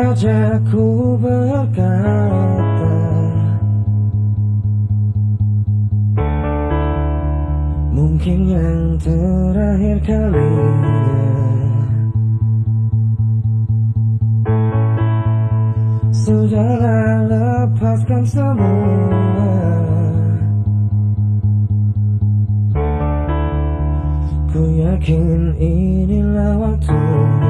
saja ku berkata Mungkin yang terakhir kalinya Sudahlah lepaskan semua. Ku yakin inilah waktunya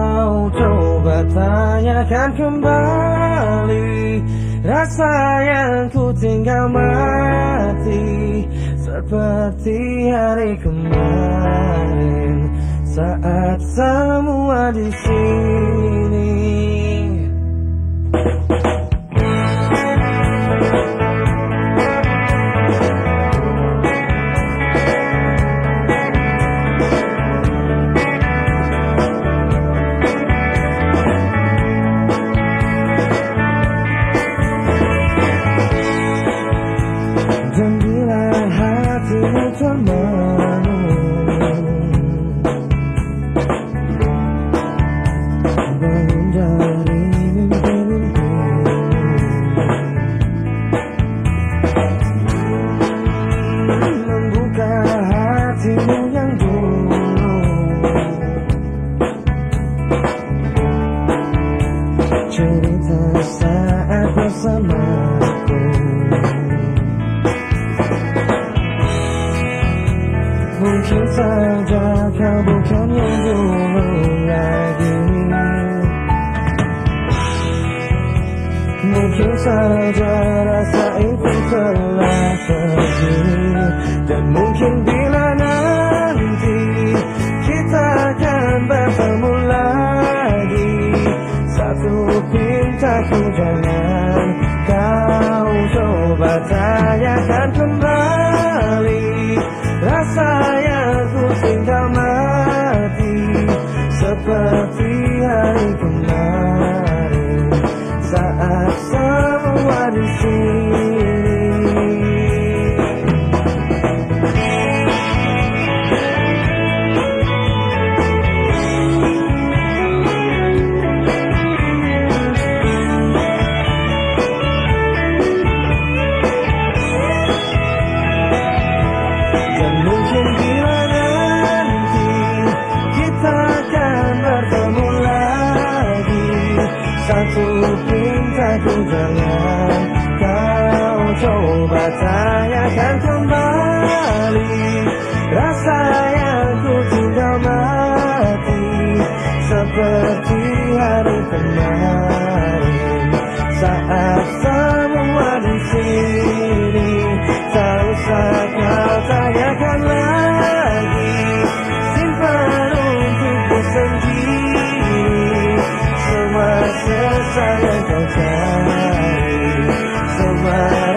coba tanyakan kembali Rasa yang ku tinggal mati Seperti hari kemarin. Saat semua di sini saja kau bukan yang dulu lagi Mungkin saja rasa itu telah pergi Dan mungkin bila nanti kita akan bertemu lagi Satu pintaku jangan kau coba tanyakan kembali Seperti Satu pintaku jangan kau coba tanyakan kembali. Rasa yang ku mati Seperti hari kemarin. Saat semua di sẽ sai lên cầu trời dẫu